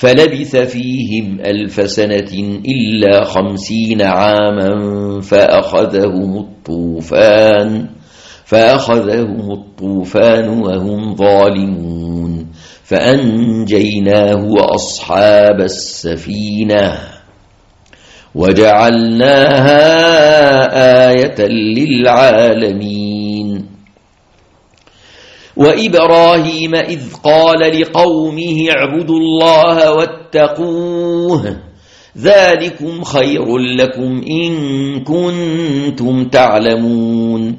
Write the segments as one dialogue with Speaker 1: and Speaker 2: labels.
Speaker 1: فلبث فيهم ألف سنة إلا خمسين عاما فأخذهم الطوفان فأخذهم الطوفان وهم ظالمون. فأنجيناه وأصحاب السفينة وجعلناها آية للعالمين. وإبراهيم إذ قال لقومه اعبدوا الله واتقوه ذلكم خير لكم إن كنتم تعلمون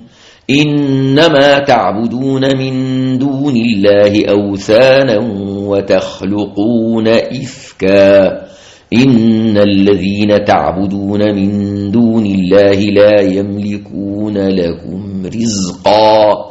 Speaker 1: إنما تعبدون من دون الله أوثانا وتخلقون إفكا إن الذين تعبدون من دون الله لا يملكون لكم رزقاً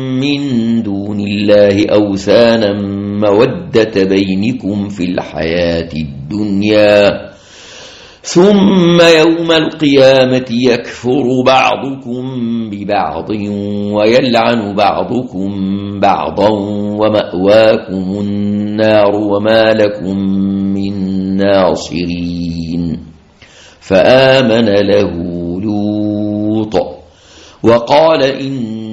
Speaker 1: من دون الله أوثانا مودة بينكم في الحياة الدنيا. ثم يوم القيامة يكفر بعضكم ببعض ويلعن بعضكم بعضا ومأواكم النار وما لكم من ناصرين. فآمن له لوط وقال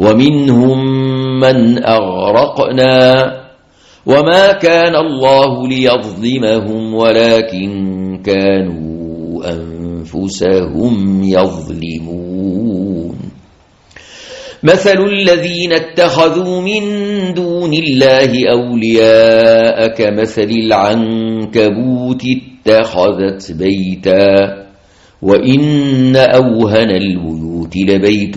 Speaker 1: ومنهم من أغرقنا وما كان الله ليظلمهم ولكن كانوا أنفسهم يظلمون. مثل الذين اتخذوا من دون الله أولياء كمثل العنكبوت اتخذت بيتا وإن أوهن البيوت لبيت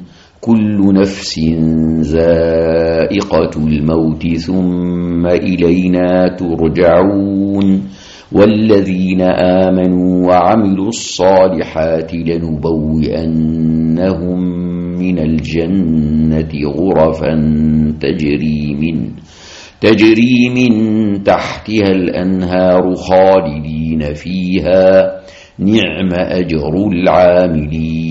Speaker 1: كل نفس زائقة الموت ثم إلينا ترجعون والذين آمنوا وعملوا الصالحات لنبوئنهم من الجنة غرفا تجري من تجري من تحتها الأنهار خالدين فيها. نعم أجر العاملين.